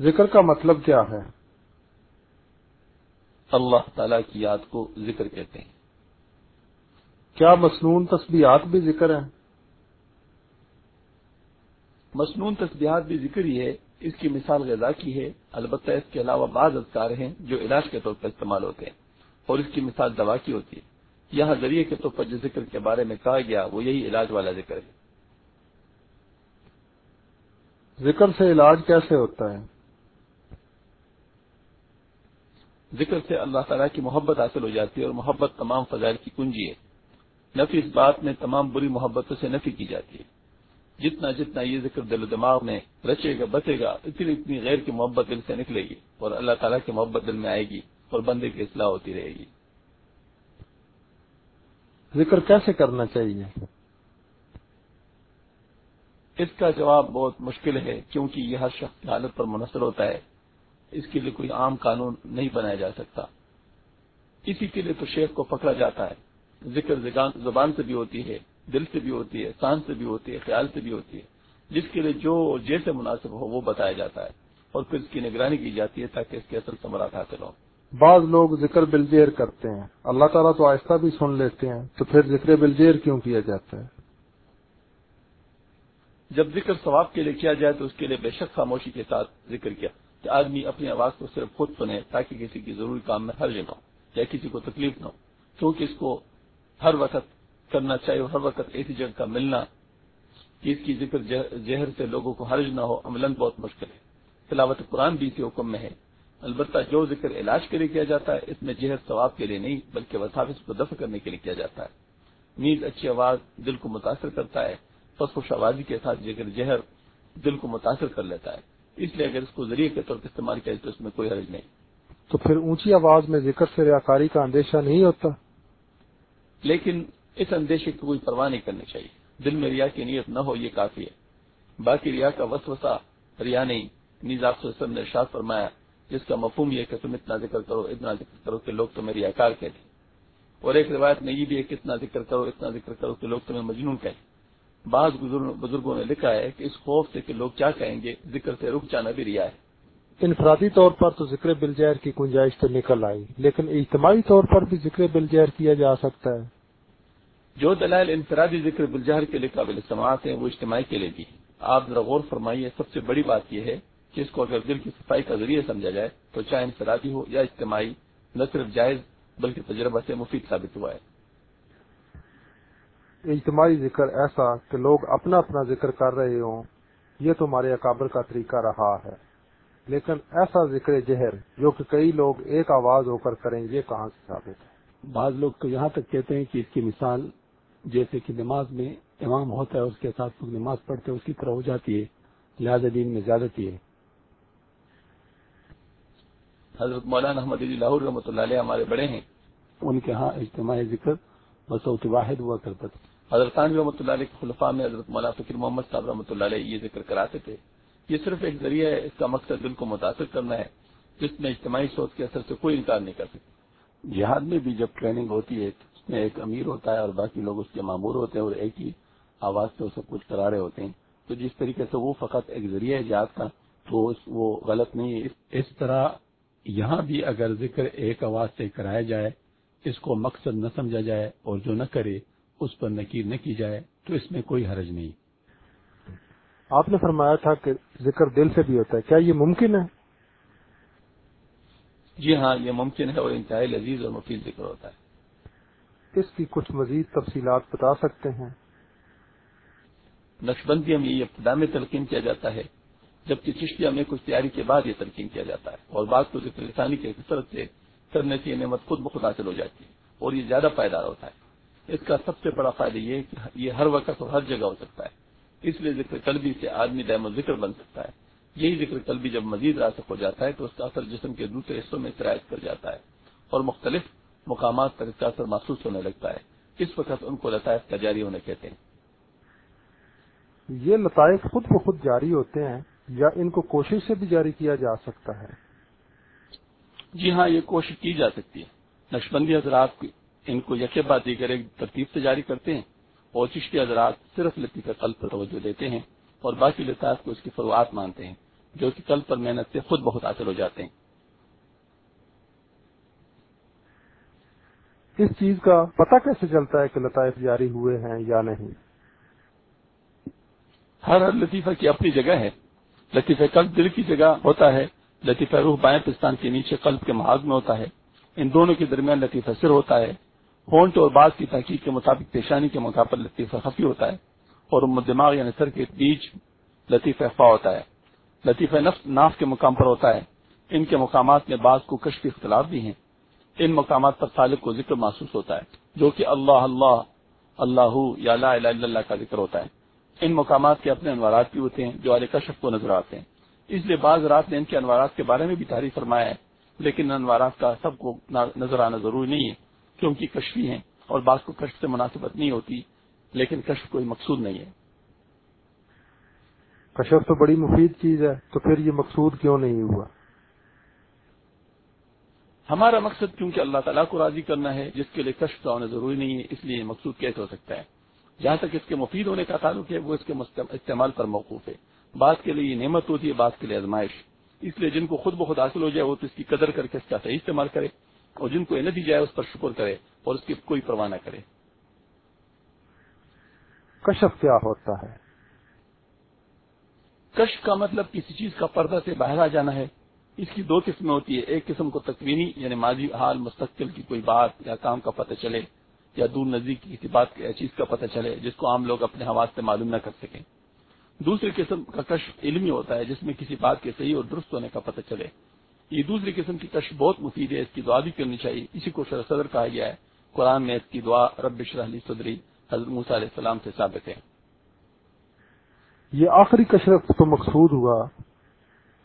ذکر کا مطلب کیا ہے؟ اللہ تعالی کی یاد کو ذکر کہتے ہیں۔ کیا مصنون تسبیحات بھی ذکر ہیں؟ مصنون تسبیحات بھی ذکر ہی ہے اس کی مثال غذا کی ہے۔ البتہ اس کے علاوہ بعض اذکار ہیں جو علاج کے طور پر استعمال ہوتے ہیں اور اس کی مثال دوا کی ہوتی ہے۔ یہاں ذریعے کے طور پر جس ذکر کے بارے میں کہا گیا وہ یہی علاج والا ذکر ہے۔ ذکر سے علاج کیسے ہوتا ہے؟ ذکر سے اللہ تعالیٰ کی محبت حاصل ہو جاتی ہے اور محبت تمام فضائل کی کنجی ہے۔ نفی اس بات میں تمام بری محبتوں سے نفی کی جاتی ہے۔ جتنا جتنا یہ ذکر دل و دماغ میں رچے گا بچے گا اتنی اتنی غیر کی محبت دل سے نکلے گی اور اللہ تعالیٰ کی محبت دل میں آئے گی اور بندے کی اصلاح ہوتی رہے گی۔ ذکر کیسے کرنا چاہیے؟ اس کا جواب بہت مشکل ہے کیونکہ یہ ہر شخص کی حالت پر منحصر ہوتا ہے۔ اس کے لیے کوئی عام قانون نہیں بنایا جا سکتا۔ اسی کے لیے تو شیخ کو پکڑا جاتا ہے۔ ذکر زبان سے بھی ہوتی ہے دل سے بھی ہوتی ہے سانس سے بھی ہوتی ہے خیال سے بھی ہوتی ہے۔ جس کے لیے جو جیسے مناسب ہو وہ بتایا جاتا ہے۔ اور پھر اس کی نگرانی کی جاتی ہے تاکہ اس کے اصل ثمرات حاصل ہوں۔ بعض لوگ ذکر بلجیر کرتے ہیں۔ اللہ تعالیٰ تو آہستہ بھی سن لیتے ہیں تو پھر ذکر بلجیر کیوں کیا جاتا ہے؟ جب ذکر ثواب کے لیے کیا جائے تو اس کے لیے بے شک خاموشی کے ساتھ ذکر کیا۔ کہ آدمی اپنی آواز کو صرف خود سنے تاکہ کسی کی ضروری کام میں حرج نہ ہو یا کسی کو تکلیف نہ ہو۔ کیونکہ اس کو ہر وقت کرنا چاہیے ہر وقت ایسی جگہ کا ملنا، کہ اس کی ذکر زہر سے لوگوں کو حرج نہ ہو عمل بہت مشکل ہے۔ تلاوت قرآن بھی اسی حکم میں ہے۔ البتہ جو ذکر علاج کے لیے کیا جاتا ہے، اس میں زہر ثواب کے لیے نہیں، بلکہ وسافس کو دفع کرنے کے لیے کیا جاتا ہے۔ نیند اچھی آواز دل کو متاثر کرتا ہے۔ پس خوش آوازی کے ساتھ ذکر زہر دل کو متاثر کر لیتا ہے۔ اس لیے اگر اس کو ذریعے کے طور پر استعمال کیا جائے تو اس میں کوئی حرج نہیں۔ تو پھر اونچی آواز میں ذکر سے ریاکاری کا اندیشہ نہیں ہوتا؟ لیکن اس اندیشے کی کوئی پرواہ نہیں کرنی چاہیے۔ دل میں ریا کی نیت نہ ہو یہ کافی ہے۔ باقی ریا کا وسوسہ ریا نہیں نیز آپ سے نے ارشاد فرمایا جس کا مفہوم یہ کہ تم اتنا ذکر کرو اتنا ذکر کرو کہ لوگ تمہیں ریاکار کہتے اور ایک روایت میں یہ بھی ہے کہ اتنا ذکر کرو اتنا ذکر کرو کہ لوگ تمہیں مجنون کہیں بعض بزرگوں نے لکھا ہے کہ اس خوف سے کہ لوگ کیا کہیں گے ذکر سے رک جانا بھی ریا ہے۔ انفرادی طور پر تو ذکر بلجیر کی گنجائش تو نکل آئی لیکن اجتماعی طور پر بھی ذکر بلجیر کیا جا سکتا ہے۔ جو دلائل انفرادی ذکر بلجہر کے لیے قابل سماعت ہیں وہ اجتماعی کے لیے بھی آپ ذرا غور فرمائیے سب سے بڑی بات یہ ہے کہ اس کو اگر دل کی صفائی کا ذریعہ سمجھا جائے تو چاہے انفرادی ہو یا اجتماعی نہ صرف جائز بلکہ تجربہ سے مفید ثابت ہوا ہے۔ اجتماعی ذکر ایسا کہ لوگ اپنا اپنا ذکر کر رہے ہوں یہ تو ہمارے اکابر کا طریقہ رہا ہے۔ لیکن ایسا ذکر جہر جو کہ کئی لوگ ایک آواز ہو کر کریں یہ کہاں سے ثابت ہے؟ بعض لوگ تو یہاں تک کہتے ہیں کہ اس کی مثال جیسے کہ نماز میں امام ہوتا ہے اس کے ساتھ لوگ نماز پڑھتے ہیں اسی طرح ہو جاتی ہے لہٰذا دین میں زیادتی ہے۔ حضرت مولانا احمد علی لاہور رحمۃ اللہ علیہ ہمارے بڑے ہیں۔ ان کے ہاں اجتماعی ذکر بصوت واحد ہوا کرتا تھا۔ حضرت خان رحمۃ اللہ علیہ خلفاء میں حضرت مولانا فکر محمد صاحب رحمۃ اللہ علیہ یہ ذکر کراتے تھے۔ یہ صرف ایک ذریعہ ہے، اس کا مقصد دل کو متاثر کرنا ہے، جس میں اجتماعی سوچ کے اثر سے کوئی انکار نہیں کر سکتا۔ جہاد میں بھی جب ٹریننگ ہوتی ہے اس میں ایک امیر ہوتا ہے اور باقی لوگ اس کے معمور ہوتے ہیں اور ایک ہی آواز سے وہ سب کچھ کرا رہے ہوتے ہیں۔ تو جس طریقے سے وہ فقط ایک ذریعہ ہے جہاد کا، تو وہ غلط نہیں ہے۔ اس طرح یہاں بھی اگر ذکر ایک آواز سے کرایا جائے، اس کو مقصد نہ سمجھا جائے اور جو نہ کرے اس پر نکیر نہ کی جائے تو اس میں کوئی حرج نہیں۔ آپ نے فرمایا تھا کہ ذکر دل سے بھی ہوتا ہے۔ کیا یہ ممکن ہے؟ جی ہاں یہ ممکن ہے اور انتہائی لذیذ اور مفید ذکر ہوتا ہے۔ اس کی کچھ مزید تفصیلات بتا سکتے ہیں؟ نقشبندی میں یہ ابتدا میں تلقین کیا جاتا ہے جبکہ چشتیہ میں کچھ تیاری کے بعد یہ تلقین کیا جاتا ہے۔ اور بات کو ذکر لسانی کے کثرت سے کرنے سے یہ نعمت خود بخود حاصل ہو جاتی ہے اور یہ زیادہ پائیدار ہوتا ہے۔ اس کا سب سے بڑا فائدہ یہ ہے کہ یہ ہر وقت اور ہر جگہ ہو سکتا ہے۔ اس لیے ذکر قلبی سے آدمی دائم ذکر بن سکتا ہے۔ یہی ذکر قلبی جب مزید راسک ہو جاتا ہے تو اس کا اثر جسم کے دوسرے حصوں میں شرائط کر جاتا ہے اور مختلف مقامات پر اس کا اثر محسوس ہونے لگتا ہے۔ اس وقت ان کو لطائف کا جاری ہونے کہتے ہیں۔ یہ لطائف خود بخود جاری ہوتے ہیں یا ان کو کوشش سے بھی جاری کیا جا سکتا ہے؟ جی ہاں یہ کوشش کی جا سکتی ہے۔ نقشبندی حضرات ان کو یکے بعد دیگر ایک ترتیب سے جاری کرتے ہیں اور چشتی حضرات صرف لطیف قلب پر توجہ دیتے ہیں اور باقی لطاف کو اس کی فروعات مانتے ہیں جو کہ کل پر محنت سے خود بہت حاصل ہو جاتے ہیں۔ اس چیز کا پتہ کیسے چلتا ہے کہ لطائف جاری ہوئے ہیں یا نہیں؟ ہر ہر لطیفہ کی اپنی جگہ ہے۔ لطیفہ قلب دل کی جگہ ہوتا ہے لطیفہ روح بائیں پستان کے نیچے قلب کے محاذ میں ہوتا ہے۔ ان دونوں کے درمیان لطیفہ سر ہوتا ہے۔ ہونٹ اور بعض کی تحقیق کے مطابق پیشانی کے موقع پر لطیفہ خفی ہوتا ہے اور دماغ یعنی سر کے بیچ لطیفہ اخوا ہوتا ہے۔ لطیفہ نفس ناف کے مقام پر ہوتا ہے۔ ان کے مقامات میں بعض کو کشفی اختلاف بھی ہیں۔ ان مقامات پر خالق کو ذکر محسوس ہوتا ہے، جو کہ اللہ اللہ اللہ یا لا الہ الا اللہ کا ذکر ہوتا ہے۔ ان مقامات کے اپنے انوارات بھی ہوتے ہیں جو علیہ کشف کو نظر آتے ہیں۔ اس لیے بعض رات نے ان کے انوارات کے بارے میں بھی تعریف فرمایا ہے، لیکن انوارات کا سب کو نظر آنا ضروری نہیں ہے۔ کیونکہ کشفی ہیں اور بعض کو کشف سے مناسبت نہیں ہوتی لیکن کشف کوئی مقصود نہیں ہے۔ کشف تو بڑی مفید چیز ہے تو پھر یہ مقصود کیوں نہیں ہوا؟ ہمارا مقصد کیونکہ اللہ تعالیٰ کو راضی کرنا ہے جس کے لیے کشف کا ہونا ضروری نہیں ہے اس لیے مقصود کیسے ہو سکتا ہے؟ جہاں تک اس کے مفید ہونے کا تعلق ہے وہ اس کے استعمال پر موقوف ہے۔ بات کے لیے یہ نعمت ہوتی ہے بات کے لیے آزمائش۔ اس لیے جن کو خود بخود حاصل ہو جائے وہ تو اس کی قدر کر کے اس کا صحیح استعمال کرے۔ اور جن کو دی جائے اس پر شکر کرے اور اس کی کوئی پرواہ نہ کرے۔ کشف کیا ہوتا ہے؟ کشف کا مطلب کسی چیز کا پردہ سے باہر آ جانا ہے۔ اس کی دو قسمیں ہوتی ہے ایک قسم کو تکوینی یعنی ماضی حال مستقل کی کوئی بات یا کام کا پتہ چلے یا دور نزدیک کی کسی بات چیز کا پتہ چلے جس کو عام لوگ اپنے حواس سے معلوم نہ کر سکیں۔ دوسری قسم کا کشف علمی ہوتا ہے جس میں کسی بات کے صحیح اور درست ہونے کا پتہ چلے۔ یہ دوسری قسم کی کشف بہت مفید ہے اس کی دعا بھی کرنی چاہیے۔ اسی کو شرح صدر کہا گیا ہے۔ قرآن میں اس کی دعا رب شرحلی صدری حضرت موسیٰ علیہ السلام سے ثابت ہے۔ یہ آخری کشرت تو مقصود ہوا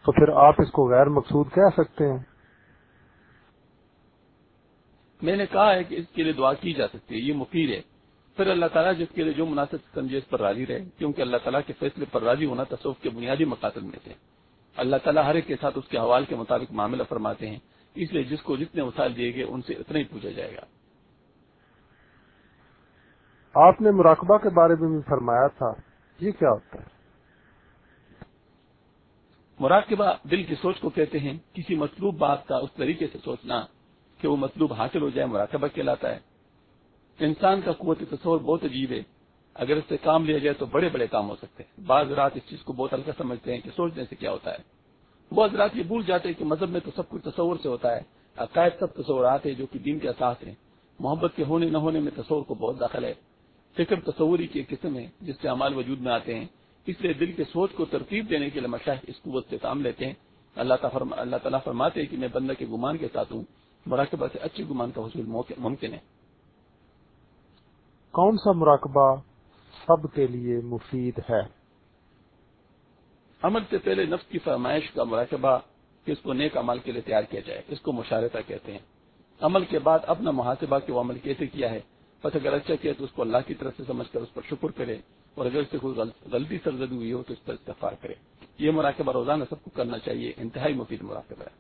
تو پھر آپ اس کو غیر مقصود کہہ سکتے ہیں؟ میں نے کہا ہے کہ اس کے لیے دعا کی جا سکتی ہے یہ مفید ہے۔ پھر اللہ تعالیٰ جس کے لیے جو مناسب سمجھے اس پر راضی رہے کیونکہ اللہ تعالیٰ کے فیصلے پر راضی ہونا تصوف کے بنیادی مقاصد میں سے اللہ تعالیٰ ہر ایک کے ساتھ اس کے حوال کے مطابق معاملہ فرماتے ہیں۔ اس لیے جس کو جتنے وسائل دیے گئے ان سے اتنا ہی پوچھا جائے گا۔ آپ نے مراقبہ کے بارے میں بھی فرمایا تھا یہ کیا ہوتا ہے؟ مراقبہ دل کی سوچ کو کہتے ہیں کسی مطلوب بات کا اس طریقے سے سوچنا کہ وہ مطلوب حاصل ہو جائے مراقبہ کہلاتا ہے۔ انسان کا قوت تصور بہت عجیب ہے۔ اگر اس سے کام لیا جائے تو بڑے بڑے کام ہو سکتے ہیں۔ بعض رات اس چیز کو بہت ہلکا سمجھتے ہیں کہ سوچنے سے کیا ہوتا ہے۔ بعض رات یہ بھول جاتے ہیں کہ مذہب میں تو سب کچھ تصور سے ہوتا ہے۔ عقائد سب تصورات ہیں جو کہ دین کے احساس ہیں۔ محبت کے ہونے نہ ہونے میں تصور کو بہت داخل ہے۔ فکر تصوری کی ایک قسم ہے جس سے عمال وجود میں آتے ہیں۔ اس لیے دل کے سوچ کو ترتیب دینے کے لیے مشاہد اس قوت سے کام لیتے ہیں۔ اللہ اللہ تعالیٰ فرماتے ہیں کہ میں بندہ کے گمان کے ساتھ ہوں۔ مراقبہ سے اچھے گمان کا حصول ممکن ہے۔ کون سا مراقبہ سب کے لیے مفید ہے۔ عمل سے پہلے نفس کی فرمائش کا مراقبہ کہ اس کو نیک عمل کے لیے تیار کیا جائے اس کو مشارتہ کہتے ہیں۔ عمل کے بعد اپنا محاسبہ کہ وہ عمل کیسے کیا ہے بس اگر اچھا کیا تو اس کو اللہ کی طرف سے سمجھ کر اس پر شکر کرے اور اگر اس سے کوئی غلطی سرزد ہوئی ہو تو اس پر استفار کرے۔ یہ مراقبہ روزانہ سب کو کرنا چاہیے انتہائی مفید مراقبہ ہے۔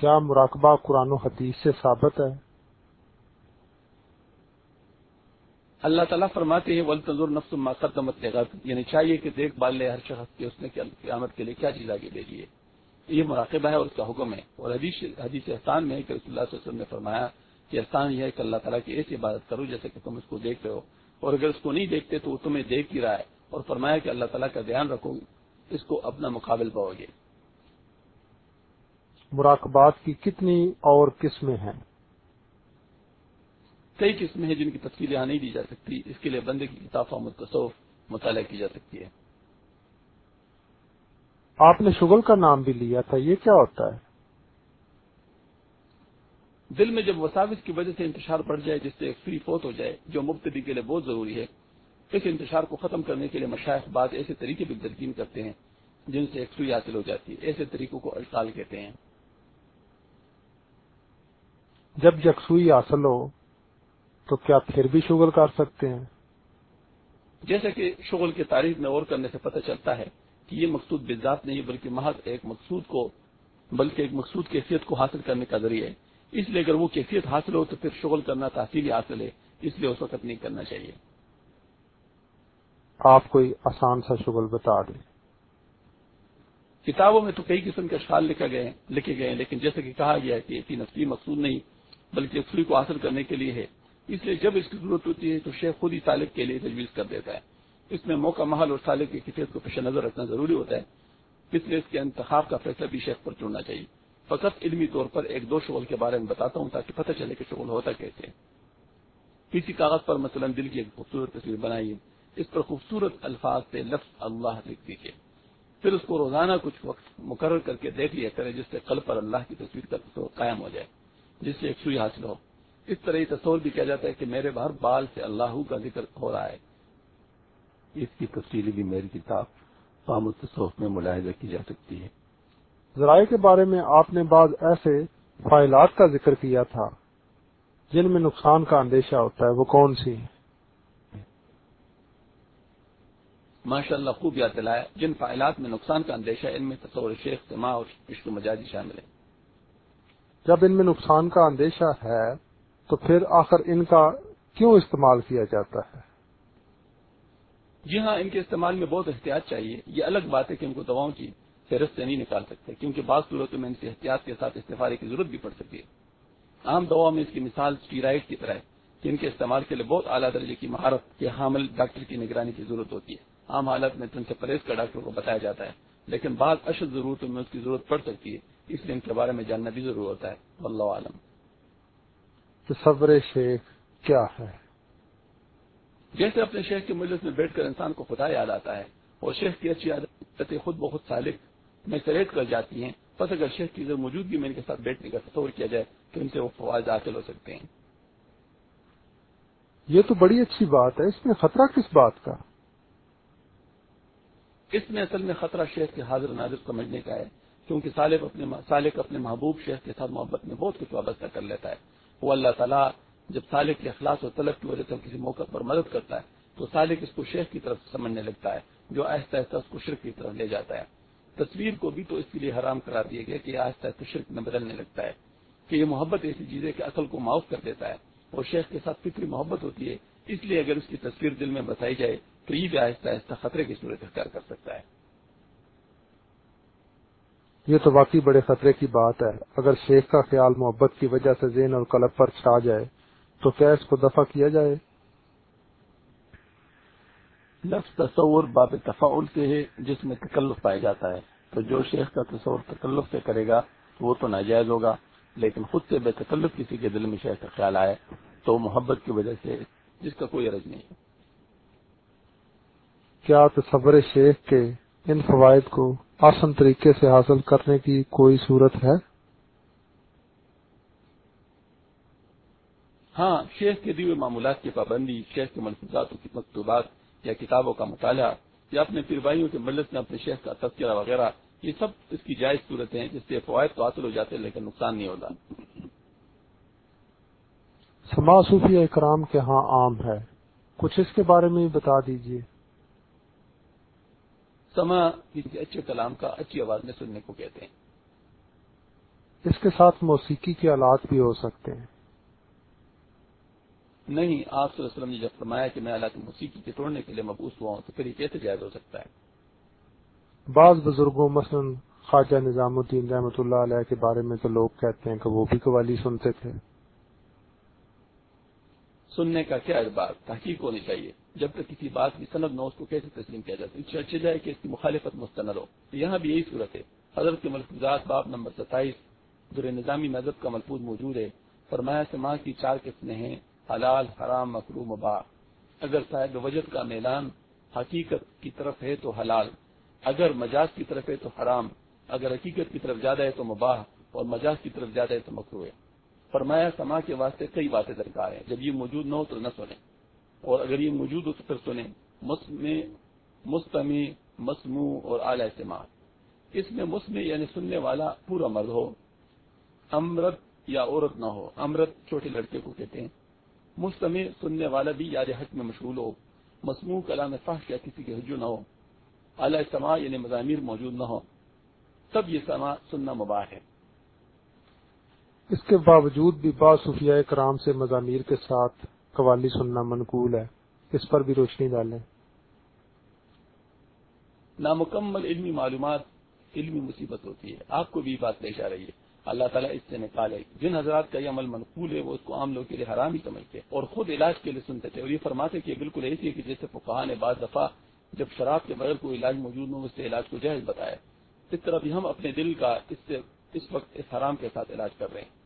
کیا مراقبہ قرآن و حدیث سے ثابت ہے؟ اللہ تعالیٰ فرماتے ہیں ولطنظر نفس قدمت یعنی چاہیے کہ دیکھ بھال لے، ہر شخص کے اس نے قیامت کے لیے کیا چیز آگے دے دیے یہ مراقبہ ہے اور اس کا حکم ہے۔ اور حدیث حدیث احسان میں کہ رسول اللہ صلی اللہ علیہ وسلم نے فرمایا کہ احسان یہ ہے کہ اللہ تعالیٰ کی ایسی عبادت کرو، جیسے کہ تم اس کو دیکھ رہے ہو۔ اور اگر اس کو نہیں دیکھتے تو وہ تمہیں دیکھ ہی رہا ہے۔ اور فرمایا کہ اللہ تعالیٰ کا دھیان رکھو، اس کو اپنا مقابل پاؤ گے۔ مراقبات کی کتنی اور قسمیں ہیں؟ کئی قسمیں ہیں جن کی تفصیل یہاں نہیں دی جا سکتی۔ اس کے لیے بندے کی کتاب متصوف مطالعہ کی جا سکتی ہے۔ آپ نے شغل کا نام بھی لیا تھا یہ کیا ہوتا ہے؟ دل میں جب وساوس کی وجہ سے انتشار بڑھ جائے جس سے ایک فری فوت ہو جائے جو مبتدی کے لیے بہت ضروری ہے اس انتشار کو ختم کرنے کے لیے مشاہد بعد ایسے طریقے بھی ترکین کرتے ہیں جن سے ایک سوئی حاصل ہو جاتی ہے۔ ایسے طریقوں کو الٹال کہتے ہیں۔ جب یکسوئی حاصل ہو تو کیا پھر بھی شغل کر سکتے ہیں؟ جیسے کہ شغل کی تاریخ میں اور کرنے سے پتہ چلتا ہے کہ یہ مقصود بذات نہیں بلکہ محض ایک مقصود کو بلکہ ایک مقصود کیفیت کو حاصل کرنے کا ذریعہ ہے۔ اس لیے اگر وہ کیفیت حاصل ہو تو پھر شغل کرنا تحصیلی حاصل ہے اس لیے اس وقت نہیں کرنا چاہیے۔ آپ کوئی آسان سا شغل بتا دیں۔ کتابوں میں تو کئی قسم کے اشعار لکھے گئے ہیں لکھے گئے ہیں لیکن جیسے کہ کہا گیا ہے کہ ایسی نسلی مقصود نہیں بلکہ یکسوئی کو حاصل کرنے کے لیے ہے۔ اس لیے جب اس کی ضرورت ہوتی ہے تو شیخ خود ہی سالک کے لیے تجویز کر دیتا ہے۔ اس میں موقع محل اور سالک کی کفیت کو پیش نظر رکھنا ضروری ہوتا ہے۔ اس لیے اس کے انتخاب کا فیصلہ بھی شیخ پر چڑنا چاہیے۔ فقط علمی طور پر ایک دو شغل کے بارے میں بتاتا ہوں تاکہ پتہ چلے کہ شغل ہوتا کیسے کسی کاغذ پر مثلا دل کی ایک خوبصورت تصویر بنائیے۔ اس پر خوبصورت الفاظ سے لفظ اللہ لکھ دیجیے۔ پھر اس کو روزانہ کچھ وقت مقرر کر کے دیکھ لیا کرے جس سے قلب پر اللہ کی تصویر کا قائم ہو جائے، جس سے ایک سوئی حاصل ہو۔ اس طرح یہ تصور بھی کیا جاتا ہے کہ میرے ہر بال سے اللہ کا ذکر ہو رہا ہے۔ اس کی تفصیلی بھی میری کتاب فام التصوف میں ملاحظہ کی جا سکتی ہے۔ ذرائع کے بارے میں آپ نے بعض ایسے فائلات کا ذکر کیا تھا جن میں نقصان کا اندیشہ ہوتا ہے۔ وہ کون سی ماشاء اللہ خوب یاد دلایا۔ جن فائلات میں نقصان کا اندیشہ ان میں تصور شیخ سما اور عشق مجازی شامل ہے جب ان میں نقصان کا اندیشہ ہے تو پھر آخر ان کا کیوں استعمال کیا جاتا ہے؟ جی ہاں ان کے استعمال میں بہت احتیاط چاہیے۔ یہ الگ بات ہے کہ ان کو دواؤں کی فہرست سے نہیں نکال سکتے، کیونکہ بعض صورتوں میں ان سے احتیاط کے ساتھ استفادے کی ضرورت بھی پڑ سکتی ہے۔ عام دوا میں اس کی مثال اسٹیرائڈ کی طرح ہے، کہ ان کے استعمال کے لیے بہت اعلیٰ درجے کی مہارت کے حامل ڈاکٹر کی نگرانی کی ضرورت ہوتی ہے۔ عام حالت میں تم سے پرہیز کا ڈاکٹر کو بتایا جاتا ہے، لیکن بعض اشد ضرورتوں میں اس کی ضرورت پڑ سکتی ہے، اس لیے ان کے بارے میں جاننا بھی ضرور ہوتا ہے۔ واللہ عالم۔ تصور شیخ کیا ہے؟ جیسے اپنے شیخ کے مجلس میں بیٹھ کر انسان کو خدا یاد آتا ہے اور شیخ کی اچھی عادت خود بخود سالک میں سریت کر جاتی ہیں۔ بس اگر شیخ کی موجودگی میں ان کے ساتھ بیٹھنے کا تصور کیا جائے تو ان سے وہ فوائد حاصل ہو سکتے ہیں۔ یہ تو بڑی اچھی بات ہے۔ اس میں خطرہ کس بات کا؟ اس میں اصل میں خطرہ شیخ کے حاضر ناظر سمجھنے کا ہے کیونکہ سالک اپنے سالک اپنے محبوب شیخ کے ساتھ محبت میں بہت کچھ وابستہ کر لیتا ہے۔ وہ اللہ تعالیٰ جب سالک کے اخلاص و طلب کی وجہ سے کسی موقع پر مدد کرتا ہے، تو سالک اس کو شیخ کی طرف سمجھنے لگتا ہے، جو آہستہ آہستہ اس کو شرک کی طرف لے جاتا ہے۔ تصویر کو بھی تو اس کے لیے حرام کرا دیا گیا کہ آہستہ آہستہ شرک میں بدلنے لگتا ہے، کہ یہ محبت ایسی چیز ہے کہ عقل کو معاف کر دیتا ہے اور شیخ کے ساتھ فکری محبت ہوتی ہے۔ اس لیے اگر اس کی تصویر دل میں بتائی جائے، تو یہ بھی آہستہ آہستہ خطرے کی صورت اختیار کر سکتا ہے۔ یہ تو واقعی بڑے خطرے کی بات ہے۔ اگر شیخ کا خیال محبت کی وجہ سے ذہن اور قلب پر چھا جائے تو کیا اس کو دفع کیا جائے؟ لفظ تصور باب تفاعل سے ہے جس میں تکلف پایا جاتا ہے۔ تو جو شیخ کا تصور تکلف سے کرے گا تو وہ تو ناجائز ہوگا۔ لیکن خود سے بے تکلف کسی کے دل میں شیخ کا خیال آئے تو محبت کی وجہ سے جس کا کوئی عرض نہیں۔ کیا تصور شیخ کے ان فوائد کو آسن طریقے سے حاصل کرنے کی کوئی صورت ہے؟ ہاں شیخ کے دیوے معمولات کی پابندی شیخ کے ملفوظات کی مکتوبات یا کتابوں کا مطالعہ یا اپنے پیروائیوں کے ملت میں اپنے شیخ کا تذکرہ وغیرہ یہ سب اس کی جائز صورتیں ہیں جس سے فوائد تو حاصل ہو جاتے ہیں لیکن نقصان نہیں ہوتا۔ سما صوفی اکرام کے ہاں عام ہے۔ کچھ اس کے بارے میں بتا دیجیے سما کسی اچھے کلام کا اچھی آواز میں سننے کو کہتے ہیں۔ اس کے ساتھ موسیقی کے آلات بھی ہو سکتے ہیں۔ نہیں آپ صلی اللہ علیہ وسلم نے جب فرمایا کہ میں اللہ کی موسیقی کے توڑنے کے لیے مبوس ہوا ہوں تو پھر یہ کیسے جائز ہو سکتا ہے؟ بعض بزرگوں مثلا خواجہ نظام الدین رحمۃ اللہ علیہ کے بارے میں تو لوگ کہتے ہیں کہ وہ بھی قوالی سنتے تھے۔ سننے کا کیا بات تحقیق ہونی چاہیے۔ جب تک کسی بات کی صنعت نہ اس کو کیسے تسلیم کیا جاتا ہے اچھا جائے کہ اس کی مخالفت مستند ہو۔ یہاں بھی یہی صورت ہے۔ حضرت کے ملفوظات باب نمبر ستائیس در نظامی مذہب کا ملفوظ موجود ہے۔ فرمایا سے ماں کی چار قسمیں ہیں، حلال، حرام مکرو مبا اگر صاحب وجد کا میلان حقیقت کی طرف ہے تو حلال، اگر مجاز کی طرف ہے تو حرام، اگر حقیقت کی طرف زیادہ ہے تو مباح، اور مجاز کی طرف زیادہ ہے تو مکرو ہے فرمایا سما کے واسطے کئی باتیں درکار ہیں۔ جب یہ موجود نہ ہو تو نہ سنیں۔ اور اگر یہ موجود ہو تو پھر سنیں مستمی مسمو اور اعلی استعمال۔ اس میں مسم یعنی سننے والا پورا مرد ہو۔ امرت یا عورت نہ ہو۔ امرت چھوٹے لڑکے کو کہتے ہیں۔ مستمع سننے والا بھی یاد حق میں مشغول ہو۔ مصنوع کلام فاش یا کسی کے حجو نہ ہو۔ اعلی سما یعنی مضامیر موجود نہ ہو۔ تب یہ سما سننا مباح ہے۔ اس کے باوجود بھی بعض صوفیاء کرام سے مضامیر کے ساتھ قوالی سننا منقول ہے۔ اس پر بھی روشنی ڈالیں۔ نامکمل علمی معلومات علمی مصیبت ہوتی ہے۔ آپ کو بھی بات پیش آ رہی ہے۔ اللہ تعالیٰ اس سے نکالے۔ جن حضرات کا یہ عمل منقول ہے، وہ اس کو عام لوگ کے لیے حرام ہی سمجھتے اور خود علاج کے لیے سنتے تھے اور یہ فرماتے کہ بالکل ایسی ہے کہ جیسے فقہ نے بعض دفعہ جب شراب کے بغیر کوئی علاج موجود نہ ہو، اس سے علاج کو جائز بتایا۔ اس طرح بھی ہم اپنے دل کا اس سے، اس وقت اس حرام کے ساتھ علاج کر رہے ہیں۔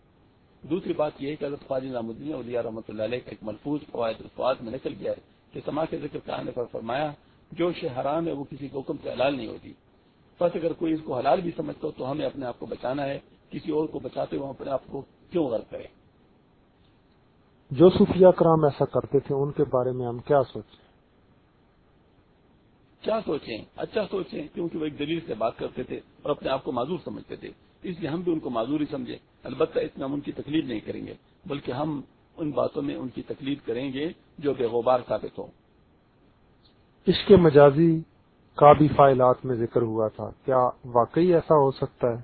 دوسری بات یہ ہے کہ حضرت خواجہ نظام الدین علیہ رحمۃ اللہ علیہ کا ایک ملفوظ فوائد الفاظ میں نکل گیا ہے کہ سما کے ذکر کہانے پر فرمایا، جو شے حرام ہے وہ کسی کو حکم سے حلال نہیں ہوتی۔ بس اگر کوئی اس کو حلال بھی سمجھتا ہو تو ہمیں اپنے آپ کو بچانا ہے، کسی اور کو بچاتے ہوئے اپنے آپ کو کیوں غلط کریں؟ جو صوفیہ کرام ایسا کرتے تھے، ان کے بارے میں ہم کیا سوچیں؟ کیا سوچیں؟ اچھا سوچیں کیونکہ وہ ایک دلیل سے بات کرتے تھے اور اپنے آپ کو معذور سمجھتے تھے۔ اس لیے ہم بھی ان کو معذور ہی سمجھیں۔ البتہ اس میں ہم ان کی تکلیف نہیں کریں گے بلکہ ہم ان باتوں میں ان کی تکلیف کریں گے جو بے غبار ثابت ہوں۔ عشق مجازی کا بھی فائلات میں ذکر ہوا تھا۔ کیا واقعی ایسا ہو سکتا ہے؟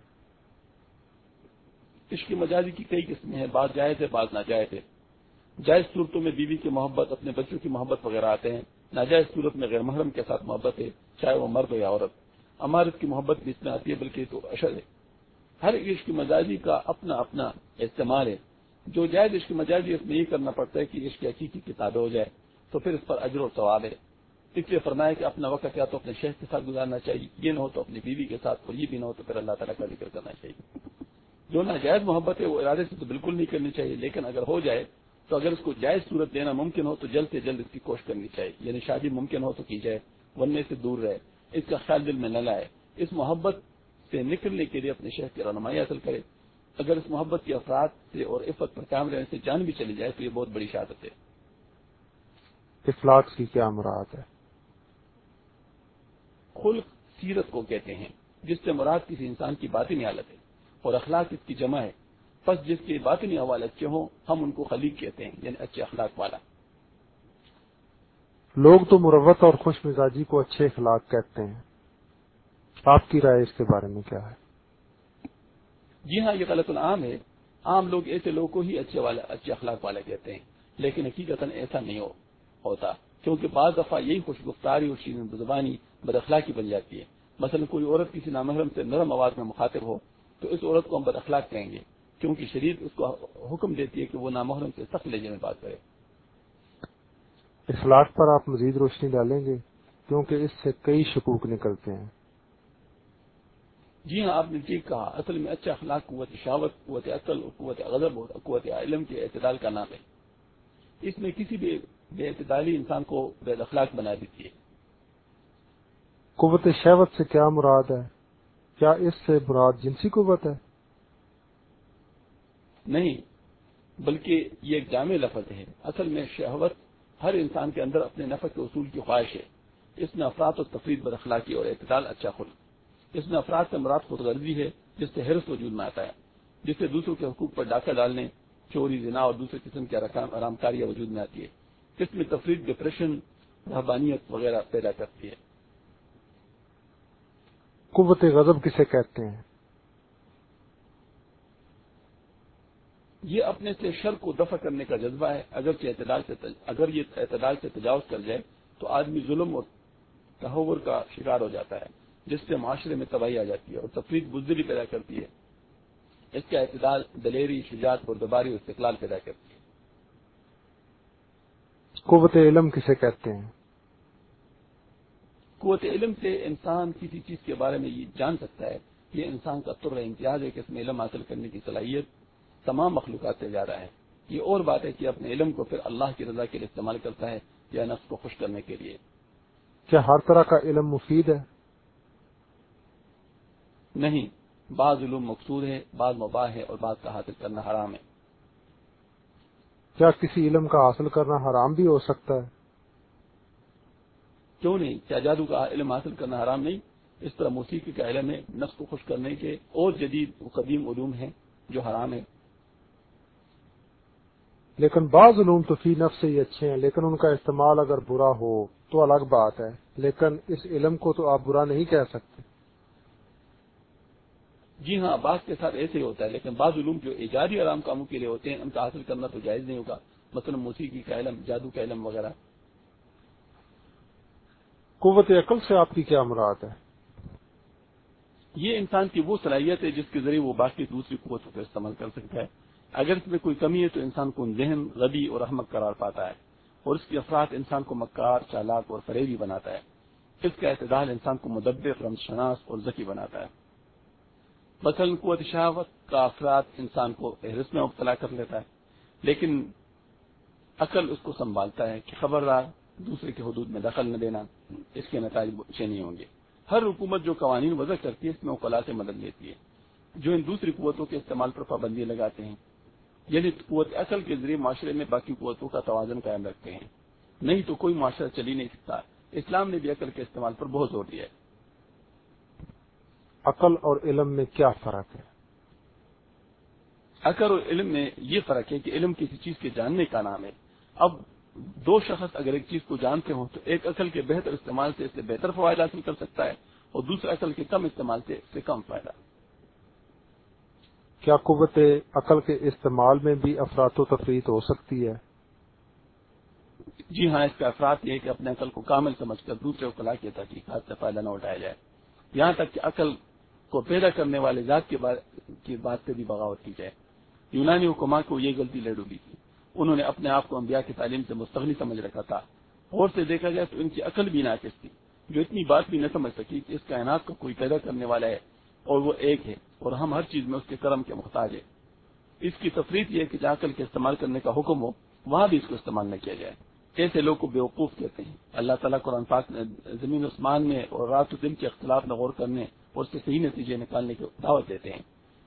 عشق مجازی کی کئی قسمیں ہیں۔ بعض جائز ہے بعض ناجائز ہے۔ جائز صورتوں میں بیوی کی محبت اپنے بچوں کی محبت وغیرہ آتے ہیں۔ ناجائز صورت میں غیر محرم کے ساتھ محبت ہے، چاہے وہ مرد ہو یا عورت۔ امارت کی محبت بھی اس میں آتی ہے، بلکہ تو اشد ہے۔ ہر عشق مجازی کا اپنا اپنا استعمال ہے۔ جو جائز عشق مجازی اس میں یہ کرنا پڑتا ہے کہ عشق حقیقی کتاب ہو جائے تو پھر اس پر اجر و ثواب ہے۔ اس لیے فرمایا کہ اپنا وقت یا تو اپنے شہر کے ساتھ گزارنا چاہیے۔ یہ نہ ہو تو اپنی بیوی کے ساتھ، اور یہ بھی نہ ہو تو پھر اللہ تعالیٰ کا ذکر کرنا چاہیے۔ جو ناجائز محبت ہے، وہ ارادے سے تو بالکل نہیں کرنی چاہیے، لیکن اگر ہو جائے تو اگر اس کو جائز صورت دینا ممکن ہو تو جلد سے جلد اس کی کوشش کرنی چاہیے یعنی شادی ممکن ہو تو کی جائے ورنے سے دور رہے اس کا خیال دل میں نہ لائے۔ اس محبت سے نکلنے کے لیے اپنے شہر کی رہنمائی حاصل کرے۔ اگر اس محبت کے افراد سے اور عفت پر کام رہنے سے جان بھی چلی جائے تو یہ بہت بڑی شہادت ہے۔ افلاق کی کیا مراد ہے؟ خلق سیرت کو کہتے ہیں جس سے مراد کسی انسان کی باطنی حالت ہے اور اخلاق اس کی جمع ہے۔ بس جس کے باطنی حوالے اچھے ہوں ہم ان کو خلیق کہتے ہیں یعنی اچھے اخلاق والا۔ لوگ تو مروت اور خوش مزاجی کو اچھے اخلاق کہتے ہیں۔ آپ کی رائے اس کے بارے میں کیا ہے؟ جی ہاں یہ غلط العام ہے۔ عام لوگ ایسے لوگوں کو ہی اچھے والے اچھے اخلاق والے کہتے ہیں لیکن حقیقت ایسا نہیں ہوتا کیونکہ بعض دفعہ یہی خوش گفتاری اور شیرین زبانی بد اخلاقی بن جاتی ہے۔ مثلا کوئی عورت کسی نامحرم سے نرم آواز میں مخاطب ہو تو اس عورت کو ہم بد اخلاق کہیں گے۔ کیونکہ شریف اس کو حکم دیتی ہے کہ وہ نامحرم سے سخت لہجے میں بات کرے۔ اخلاق پر آپ مزید روشنی ڈالیں گے کیونکہ اس سے کئی شکوک نکلتے ہیں۔ جی ہاں آپ نے ٹھیک کہا اصل میں اچھا اخلاق قوت شاوت قوت عقل قوت غضب اور قوت علم کے اعتدال کا نام ہے۔ اس میں کسی بھی بے اعتدالی انسان کو بے اخلاق بنا دیتی ہے۔ قوت شہوت سے کیا مراد ہے؟ کیا اس سے مراد جنسی قوت ہے؟ نہیں، بلکہ یہ ایک جامع لفظ ہے۔ اصل میں شہوت ہر انسان کے اندر اپنے نفع کے اصول کی خواہش ہے۔ اس میں افراد و تفریح بد اخلاقی اور اعتدال اچھا خل اس میں افراد سے مراد خود غرضی ہے، جس سے حرص وجود میں آتا ہے جس سے دوسروں کے حقوق پر ڈاکہ ڈالنے، چوری، زنا اور دوسرے قسم کی آرام کاریاں وجود میں آتی ہے۔ اس میں تفریح ڈپریشن رحبانیت وغیرہ پیدا کرتی ہے۔ قوت غضب کسے کہتے ہیں؟ یہ اپنے سے شر کو دفع کرنے کا جذبہ ہے۔ اگر اعتدال سے اگر یہ اعتدال سے تجاوز کر جائے تو آدمی ظلم اور تحور کا شکار ہو جاتا ہے جس سے معاشرے میں تباہی آ جاتی ہے اور تفریح بزدلی پیدا کرتی ہے۔ اس کا اعتدال دلیری شجاعت اور دباری اور استقلال پیدا کرتی ہے۔ قوت علم کسے کہتے ہیں؟ قوت علم سے انسان کسی چیز کے بارے میں یہ جان سکتا ہے یہ انسان کا تر امتیاز ہے کہ اس میں علم حاصل کرنے کی صلاحیت تمام مخلوقات سے زیادہ ہے یہ اور بات ہے کہ اپنے علم کو پھر اللہ کی رضا کے لیے استعمال کرتا ہے یا نفس کو خوش کرنے کے لیے۔ کیا ہر طرح کا علم مفید ہے؟ نہیں بعض علوم مقصود ہے بعض مباح ہے اور بعض کا حاصل کرنا حرام ہے۔ کیا کسی علم کا حاصل کرنا حرام بھی ہو سکتا ہے؟ کیوں نہیں؟ کیا جادو کا علم حاصل کرنا حرام نہیں؟ اس طرح موسیقی کا علم ہے نفس کو خوش کرنے کے اور جدید قدیم علوم ہیں جو حرام ہے لیکن بعض علوم تو فی نفس سے ہی اچھے ہیں لیکن ان کا استعمال اگر برا ہو تو الگ بات ہے۔ لیکن اس علم کو تو آپ برا نہیں کہہ سکتے۔ جی ہاں بعض کے ساتھ ایسے ہی ہوتا ہے لیکن بعض علوم جو ایجادی آرام کاموں کے لیے ہوتے ہیں ان کا حاصل کرنا تو جائز نہیں ہوگا۔ مثلا موسیقی کا علم جادو کا علم وغیرہ۔ قوت عقل سے آپ کی کیا مراد ہے؟ یہ انسان کی وہ صلاحیت ہے جس کے ذریعے وہ باقی دوسری قوتوں کا استعمال کر سکتا ہے۔ اگر اس میں کوئی کمی ہے تو انسان کو ذہن غبی اور احمد قرار پاتا ہے اور اس کی افراد انسان کو مکار، چالاک اور فریبی بناتا ہے۔ اس کا اعتدال انسان کو مدبر رمز شناس اور ذکی بناتا ہے۔ مثلاً قوت شہوت کا افراد انسان کو حرس میں مبتلا کر لیتا ہے، لیکن عقل اس کو سنبھالتا ہے کہ خبردار دوسرے کے حدود میں دخل نہ دینا اس کے نتائج اچھے نہیں ہوں گے۔ ہر حکومت جو قوانین وضع کرتی ہے، اس میں وکلا سے مدد لیتی ہے۔ جو ان دوسری قوتوں کے استعمال پر پابندی لگاتے ہیں یعنی قوت اصل کے ذریعے معاشرے میں باقی قوتوں کا توازن قائم رکھتے ہیں۔ نہیں تو کوئی معاشرہ چل ہی نہیں سکتا۔ اسلام نے بھی عقل کے استعمال پر بہت زور دیا ہے۔ عقل اور علم میں کیا فرق ہے؟ عقل اور علم میں یہ فرق ہے کہ علم کسی چیز کے جاننے کا نام ہے۔ اب دو شخص اگر ایک چیز کو جانتے ہوں تو ایک عقل کے بہتر استعمال سے اس سے بہتر فوائد حاصل کر سکتا ہے اور دوسرے عقل کے کم استعمال سے اس سے کم فائدہ۔ کیا قوت عقل کے استعمال میں بھی افراد و تفریح ہو سکتی ہے؟ جی ہاں اس کا افراد یہ کہ اپنے عقل کو کامل سمجھ کر دوسرے اقلاع کی تحقیقات سے فائدہ نہ اٹھایا جائے۔ یہاں تک کہ عقل کو پیدا کرنے والے ذات کی بات سے بھی بغاوت کی جائے۔ یونانی حکومہ کو یہ غلطی لے ڈوبی تھی۔ انہوں نے اپنے آپ کو انبیاء کی تعلیم سے مستغنی سمجھ رکھا تھا۔ اور سے دیکھا جائے تو ان کی عقل بھی ناقص تھی، جو اتنی بات بھی نہ سمجھ سکی کہ اس کائنات کو کوئی پیدا کرنے والا ہے۔ اور وہ ایک ہے اور ہم ہر چیز میں اس کے کرم کے محتاج ہیں۔ اس کی تفریح یہ کہ جہاں عقل کے استعمال کرنے کا حکم ہو، وہاں بھی اس کو استعمال نہ کیا جائے۔ ایسے لوگ کو بیوقوف کہتے ہیں۔ اللہ تعالیٰ قرآن پاک نے زمین عثمان میں اور رات و دن کے اختلاف میں غور کرنے اور اس سے صحیح نتیجے نکالنے کی دعوت دیتے ہیں۔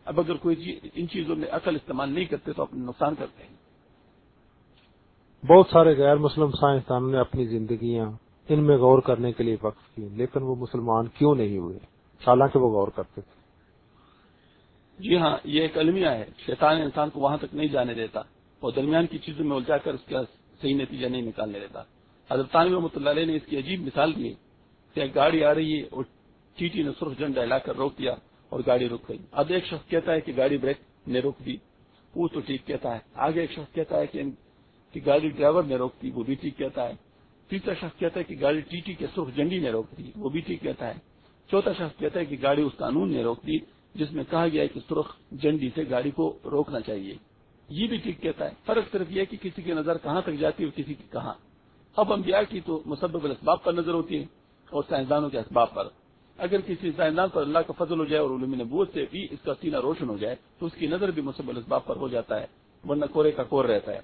اب اگر کوئی ان چیزوں میں عقل استعمال نہیں کرتے تو اپنے نقصان کرتے ہیں۔ بہت سارے غیر مسلم سائنسدانوں نے اپنی زندگیاں ان میں غور کرنے کے لیے وقف کی لیکن وہ مسلمان کیوں نہیں ہوئے؟ حالانکہ وہ غور کرتے تھے۔ جی ہاں یہ ایک المیہ ہے۔ شیطان انسان کو وہاں تک نہیں جانے دیتا اور درمیان کی چیزوں میں الجھا کر اس کا صحیح نتیجہ نہیں نکالنے دیتا۔ حضرت رحمۃ اللہ علیہ نے اس کی عجیب مثال دی۔ کہ ایک گاڑی آ رہی ہے اور چیٹی نے سرخ جھنڈا ہلا کر روک دیا اور گاڑی رک گئی۔ اب ایک شخص کہتا ہے کہ گاڑی بریک نے روک دی، وہ تو ٹھیک کہتا ہے۔ آگے ایک شخص کہتا ہے کہ کہ گاڑی ڈرائیور نے روک دی، وہ بھی ٹھیک کہتا ہے۔ تیسرا شخص کہتا ہے کہ گاڑی ٹی ٹی کے سرخ جنڈی نے روک دی، وہ بھی ٹھیک کہتا ہے۔ چوتھا شخص کہتا ہے کہ گاڑی اس قانون نے روک دی، جس میں کہا گیا ہے کہ سرخ جنڈی سے گاڑی کو روکنا چاہیے۔ یہ بھی ٹھیک کہتا ہے۔ فرق صرف یہ کہ کسی کی نظر کہاں تک جاتی ہے اور کسی کی کہاں۔ اب انبیاء کی تو مسبب الاسباب پر نظر ہوتی ہے اور سائنسدانوں کے اسباب پر۔ اگر کسی سائنسدان پر اللہ کا فضل ہو جائے اور علوم نبوت سے بھی اس کا سینہ روشن ہو جائے، تو اس کی نظر بھی مسبب الاسباب پر ہو جاتا ہے، ورنہ کورے کا کور رہتا ہے۔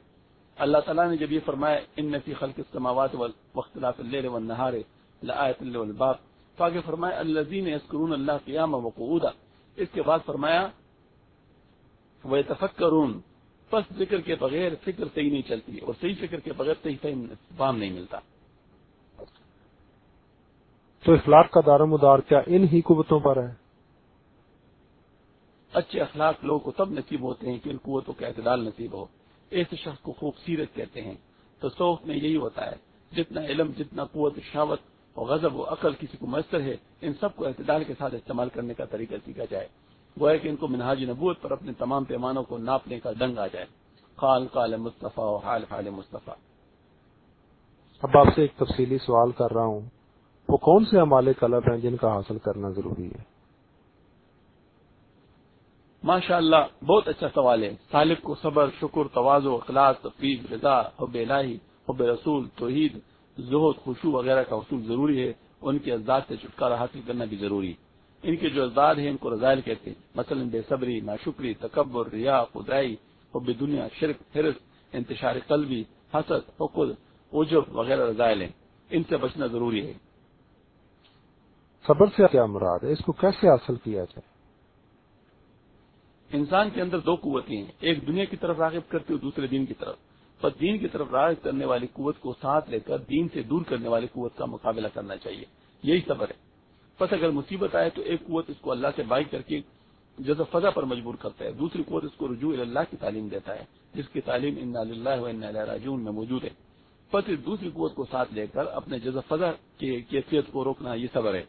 اللہ تعالیٰ نے جب یہ فرمایا، ان نفی خلق السماوات والمختلاف اللیل والنہار لآیت للباب تو آگے فرمایا الذین یذکرون اللہ قیاما وقعودا اس کے بعد فرمایا ویتفکرون۔ پس ذکر کے بغیر فکر صحیح نہیں چلتی اور صحیح فکر کے بغیر صحیح فہم فام نہیں ملتا۔ تو اخلاق کا دار مدار کیا ان ہی قوتوں پر ہے؟ اچھے اخلاق لوگوں کو تب نصیب ہوتے ہیں کہ ان قوتوں کا اعتدال نصیب ہو۔ ایسے شخص کو خوبصیرت کہتے ہیں۔ تو سوخ میں یہی ہوتا ہے جتنا علم جتنا قوت شاوت اور غضب و عقل کسی کو میسر ہے ان سب کو اعتدال کے ساتھ استعمال کرنے کا طریقہ سیکھا جائے۔ وہ ہے کہ ان کو منہاج نبوت پر اپنے تمام پیمانوں کو ناپنے کا ڈنگ آ جائے۔ خال قال مصطفیٰ و حال حال مصطفیٰ۔ اب آپ سے ایک تفصیلی سوال کر رہا ہوں۔ وہ کون سے ہمارے کلب ہیں جن کا حاصل کرنا ضروری ہے؟ ماشاء اللہ بہت اچھا سوال ہے۔ طالب کو صبر شکر توازو اخلاص تفریح رضا حب الہی حب رسول توحید زہد خوشو وغیرہ کا حصول ضروری ہے ان کے اجداد سے چھٹکارا حاصل کرنا بھی ضروری ان کے جو اجداد ہیں ان کو رضائل کہتے ہیں۔ مثلا بے صبری ناشکری تکبر ریا خدائی حب دنیا شرک حرس انتشار قلبی حسد حقد عجب وغیرہ رضائل ہیں ان سے بچنا ضروری ہے۔ صبر سے کیا مراد ہے؟ اس کو کیسے حاصل کیا جائے؟ انسان کے اندر دو قوتیں ہیں۔ ایک دنیا کی طرف راغب کرتی اور دوسرے دین کی طرف۔ پر دین کی طرف راغب کرنے والی قوت کو ساتھ لے کر دین سے دور کرنے والی قوت کا مقابلہ کرنا چاہیے۔ یہی صبر ہے۔ بس اگر مصیبت آئے تو ایک قوت اس کو اللہ سے بائی کر کے جزا فضا پر مجبور کرتا ہے۔ دوسری قوت اس کو رجوع اللہ کی تعلیم دیتا ہے، جس کی تعلیم ان اللہ راجون میں موجود ہے۔ بس اس دوسری قوت کو ساتھ لے کر اپنے جزا فضا کی کیفیت کو روکنا یہ صبر ہے۔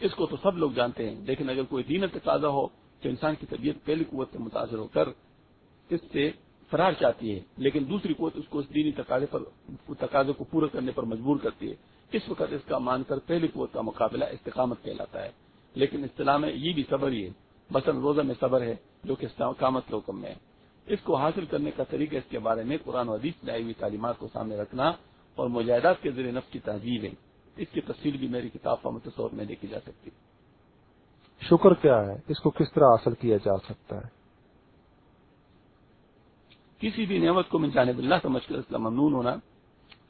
اس کو تو سب لوگ جانتے ہیں، لیکن اگر کوئی دین تقاضا ہو تو انسان کی طبیعت پہلی قوت سے متاثر ہو کر اس سے فرار چاہتی ہے، لیکن دوسری قوت اس کو اس دینی تقاضے پر، تقاضے کو پورا کرنے پر مجبور کرتی ہے۔ اس وقت اس کا مان کر پہلی قوت کا مقابلہ استقامت کہلاتا ہے۔ لیکن اصطلاح میں یہ بھی صبر ہی ہے۔ بسن روزہ میں صبر ہے، جو کہ کامت کے حکم میں ہے۔ اس کو حاصل کرنے کا طریقہ اس کے بارے میں قرآن و حدیث میں آئی ہوئی تعلیمات کو سامنے رکھنا اور مجاہدات کے ذریعے نفس کی تہذیب ہے۔ اس کی تفصیل بھی میری کتاب کا متصور میں دیکھی جا سکتی۔ شکر کیا ہے، اس کو کس طرح حاصل کیا جا سکتا ہے؟ کسی بھی نعمت کو من جانب اللہ سمجھ کر اس کا ممنون ہونا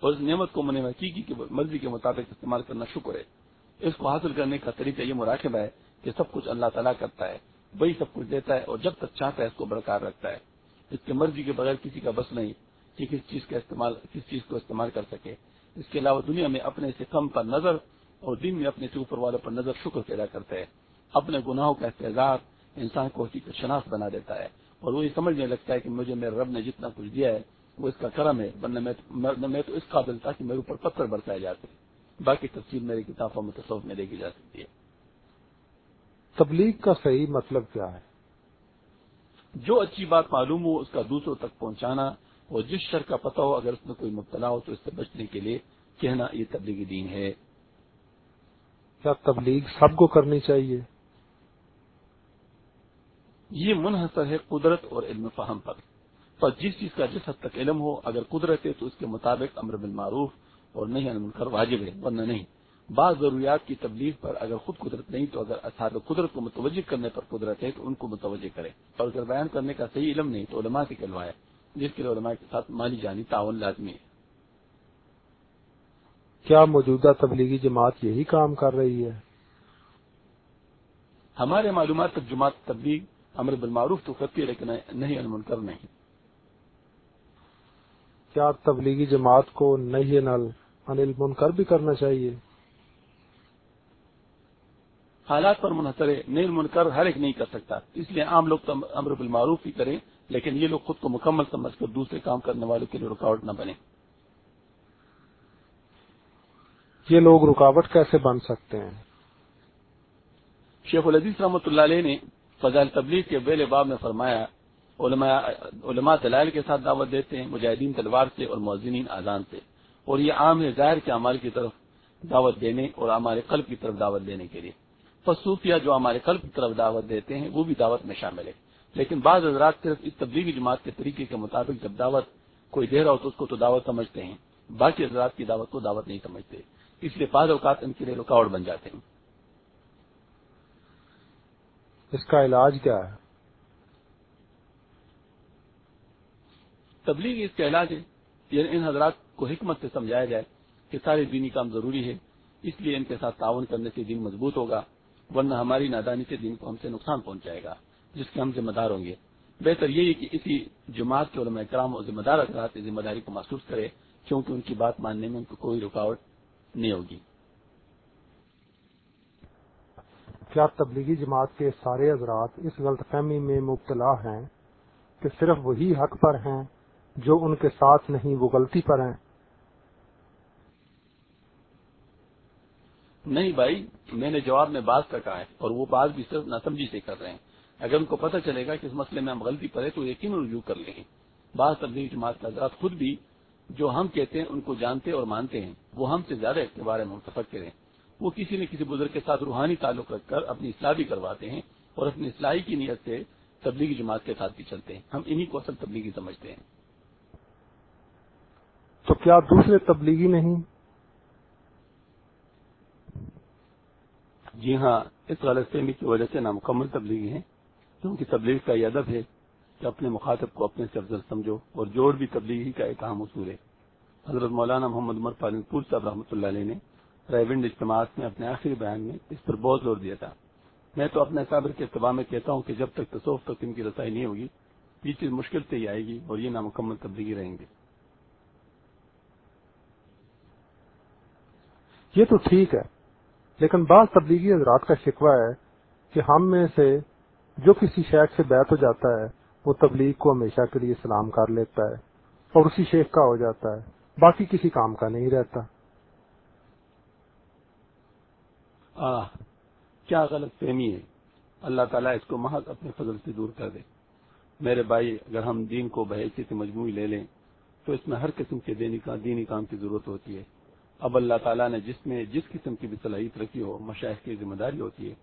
اور اس نعمت کو من حقیقی کی مرضی کے مطابق استعمال کرنا شکر ہے۔ اس کو حاصل کرنے کا طریقہ یہ مراقبہ ہے کہ سب کچھ اللہ تعالیٰ کرتا ہے، وہی سب کچھ دیتا ہے اور جب تک چاہتا ہے اس کو برقرار رکھتا ہے۔ اس کی مرضی کے بغیر کسی کا بس نہیں کہ کس چیز کا استعمال، کس چیز کو استعمال کر سکے۔ اس کے علاوہ دنیا میں اپنے سے کم پر نظر اور دن میں اپنے سے اوپر والوں پر نظر شکر پیدا کرتا ہے۔ اپنے گناہوں کا احتجاج انسان کو حقیقت شناخت بنا دیتا ہے۔ اور وہ یہ سمجھنے لگتا ہے کہ مجھے میرے رب نے جتنا کچھ دیا ہے وہ اس کا کرم ہے ورنہ میں تو اس قابل تھا کہ میرے اوپر پتھر برسائے جاتے باقی تفصیل میری کتابوں میں تصوف میں دیکھی جا سکتی ہے۔ تبلیغ کا صحیح مطلب کیا ہے؟ جو اچھی بات معلوم ہو اس کا دوسروں تک پہنچانا اور جس شر کا پتہ ہو اگر اس میں کوئی مبتلا ہو تو اس سے بچنے کے لیے کہنا یہ تبلیغی دین ہے۔ کیا تبلیغ سب کو کرنی چاہیے؟ یہ منحصر ہے قدرت اور علم فہم پر۔ پر جس چیز کا جس حد تک علم ہو اگر قدرت ہے تو اس کے مطابق امر بالمعروف اور نہیں انمنکر واجب ہے ورنہ نہیں۔ بعض ضروریات کی تبلیغ پر اگر خود قدرت نہیں تو اگر اصحاب قدرت کو متوجہ کرنے پر قدرت ہے تو ان کو متوجہ کرے اور اگر بیان کرنے کا صحیح علم نہیں تو علماء کی کلوائے جس کے لیے علماء کے ساتھ مالی جانی تعاون لازمی ہے۔ کیا موجودہ تبلیغی جماعت یہی کام کر رہی ہے؟ ہمارے معلومات تک جماعت تبلیغ امر بالمعروف تو کرتی ہے لیکن نہیں المنکر نہیں۔ کیا تبلیغی جماعت کو نہیں نل انل منکر بھی کرنا چاہیے؟ حالات پر منحصر ہے نیل منکر ہر ایک نہیں کر سکتا۔ اس لیے عام لوگ تو امر بالمعروف ہی کریں لیکن یہ لوگ خود کو مکمل سمجھ کر دوسرے کام کرنے والوں کے لیے رکاوٹ نہ بنے یہ لوگ رکاوٹ کیسے بن سکتے ہیں؟ شیخ العزیز رحمۃ اللہ علیہ نے فضائل تبلیغ کے بیل باب میں فرمایا، علماء علماء دلائل کے ساتھ دعوت دیتے ہیں، مجاہدین تلوار سے اور موزنین آزان سے۔ اور یہ عام ہے ظاہر کے عمال کی طرف دعوت دینے اور ہمارے قلب کی طرف دعوت دینے کے لیے۔ صوفیہ جو ہمارے قلب کی طرف دعوت دیتے ہیں، وہ بھی دعوت میں شامل ہے۔ لیکن بعض حضرات صرف اس تبلیغی جماعت کے طریقے کے مطابق جب دعوت کوئی دے رہا ہو تو اس کو تو دعوت سمجھتے ہیں۔ باقی حضرات کی دعوت کو دعوت نہیں سمجھتے۔ اس لیے بعض اوقات ان کے لیے رکاوٹ بن جاتے ہیں۔ اس کا علاج کیا ہے؟ تبلیغ اس کا علاج ہے یعنی ان حضرات کو حکمت سے سمجھایا جائے کہ سارے دینی کام ضروری ہے اس لیے ان کے ساتھ تعاون کرنے سے دین مضبوط ہوگا، ورنہ ہماری نادانی سے دین کو ہم سے نقصان پہنچائے گا، جس کے ہم ذمہ دار ہوں گے۔ بہتر یہ ہے کہ اسی جماعت کے علماء کرام اور ذمہ دار اثرات ذمہ داری کو محسوس کرے کیونکہ ان کی بات ماننے میں ان کو کوئی رکاوٹ نہیں ہوگی۔ کیا تبلیغی جماعت کے سارے حضرات اس غلط فہمی میں مبتلا ہیں کہ صرف وہی حق پر ہیں جو ان کے ساتھ نہیں، وہ غلطی پر ہیں؟ نہیں بھائی، میں نے جواب میں بات کا کہا ہے اور وہ بات بھی صرف ناسمجھی سے کر رہے ہیں۔ اگر ان کو پتہ چلے گا کہ اس مسئلے میں ہم غلطی کریں تو یقین رجوع کر لیں۔ گے بعض تبدیلی جماعت کا حضرات خود بھی جو ہم کہتے ہیں ان کو جانتے اور مانتے ہیں، وہ ہم سے زیادہ اس کے بارے میں متفق کریں وہ کسی نہ کسی بزرگ کے ساتھ روحانی تعلق رکھ کر اپنی اصلاح بھی کرواتے ہیں اور اپنی اصلاحی کی نیت سے تبلیغی جماعت کے ساتھ بھی چلتے ہیں۔ ہم انہی کو اصل تبلیغی سمجھتے ہیں۔ تو کیا دوسرے تبلیغی نہیں؟ جی ہاں اس غلط فہمی کی وجہ سے نامکمل تبلیغی ہیں۔ کیونکہ تبلیغ کا یہ ادب ہے کہ اپنے مخاطب کو اپنے سے افضل سمجھو اور جوڑ بھی تبلیغی کا ایک اہم اصول ہے۔ حضرت مولانا محمد عمر پالن پور صاحب رحمۃ اللہ علیہ نے رائے اجتماعات میں اپنے آخری بیان میں اس پر بہت زور دیا تھا۔ میں تو اپنے صابر کے اتباع میں کہتا ہوں کہ جب تک تصوف تک ان کی رسائی نہیں ہوگی، یہ چیز مشکل سے ہی آئے گی اور یہ نامکمل تبلیغی رہیں گے۔ یہ تو ٹھیک ہے، لیکن بعض تبلیغی حضرات کا شکوہ ہے کہ ہم میں سے جو کسی شیخ سے بیت ہو جاتا ہے، وہ تبلیغ کو ہمیشہ کے لیے سلام کر لیتا ہے اور اسی شیخ کا ہو جاتا ہے، باقی کسی کام کا نہیں رہتا۔ آہ، کیا غلط فہمی ہے۔ اللہ تعالیٰ اس کو محض اپنے فضل سے دور کر دے۔ میرے بھائی، اگر ہم دین کو بحیثیت سے مجموعی لے لیں، تو اس میں ہر قسم کے دینی کام کی ضرورت ہوتی ہے۔ اب اللہ تعالیٰ نے جس میں جس قسم کی بھی صلاحیت رکھی ہو مشاہد کی ذمہ داری ہوتی ہے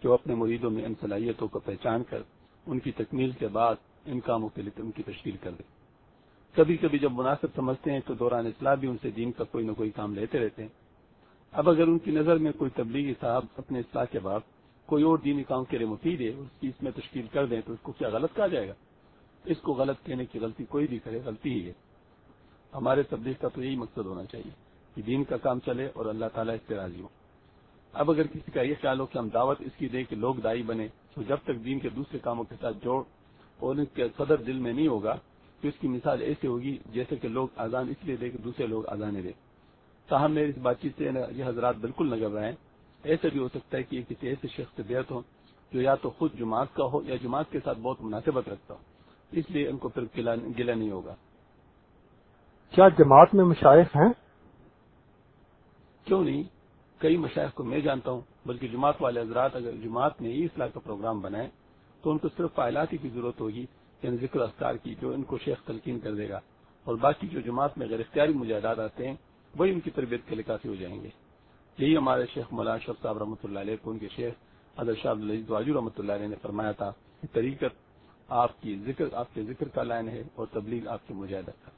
کہ وہ اپنے مریدوں میں ان صلاحیتوں کو پہچان کر، ان کی تکمیل کے بعد ان کاموں کے لیے ان کی تشکیل کر دیں کبھی کبھی جب مناسب سمجھتے ہیں، تو دوران اصلاح بھی ان سے دین کا کوئی نہ کوئی کام لیتے رہتے ہیں۔ اب اگر ان کی نظر میں کوئی تبلیغی صاحب اپنے اصلاح کے بعد کوئی اور دینی کام کے لیے مفید ہے، اس کی اس میں تشکیل کر دیں تو اس کو کیا غلط کہا جائے گا؟ اس کو غلط کہنے کی غلطی کوئی بھی کرے، غلطی ہی ہے۔ ہمارے تبلیغ کا تو یہی مقصد ہونا چاہیے کہ دین کا کام چلے اور اللہ تعالیٰ اس سے راضی ہو۔ اب اگر کسی کا یہ خیال ہو کہ ہم دعوت اس کی دیں کہ لوگ دائی بنے، تو جب تک دین کے دوسرے کاموں کے ساتھ جوڑ اور ان کے صدر دل میں نہیں ہوگا، تو اس کی مثال ایسے ہوگی جیسے کہ لوگ آزان اس لیے دیں کہ دوسرے لوگ آزانے دیں۔ تاہم میری اس بات چیت سے یہ حضرات بالکل نہ گھبرائیں۔ ایسا بھی ہو سکتا ہے کہ یہ کسی ایسے شخص سے بیت ہو جو یا تو خود جماعت کا ہو یا جماعت کے ساتھ بہت مناسبت رکھتا ہو۔ اس لیے ان کو پھر گلا نہیں ہوگا۔ کیا جماعت میں مشائق ہیں؟ کیوں نہیں؟ کئی مشائق کو میں جانتا ہوں بلکہ جماعت والے حضرات اگر جماعت میں ہی اصلاح کا پروگرام بنائیں تو ان کو صرف فائلاتی کی ضرورت ہوگی یعنی ذکر اختار کی جو ان کو شیخ تلقین کر دے گا۔ اور باقی جو جماعت میں غیر اختیاری مجاہدات آتے ہیں وہی ان کی تربیت کے لیے کافی ہو جائیں گے۔ یہی ہمارے شیخ مولانا شف صاحب رحمۃ اللہ علیہ کو ان کے شیخ حضرت شاہ عبدالعزیز واجو رحمۃ اللہ علیہ نے فرمایا تھا کہ طریقت آپ کی ذکر، آپ کے ذکر کا لائن ہے اور تبلیغ آپ کے مجاہدہ کا۔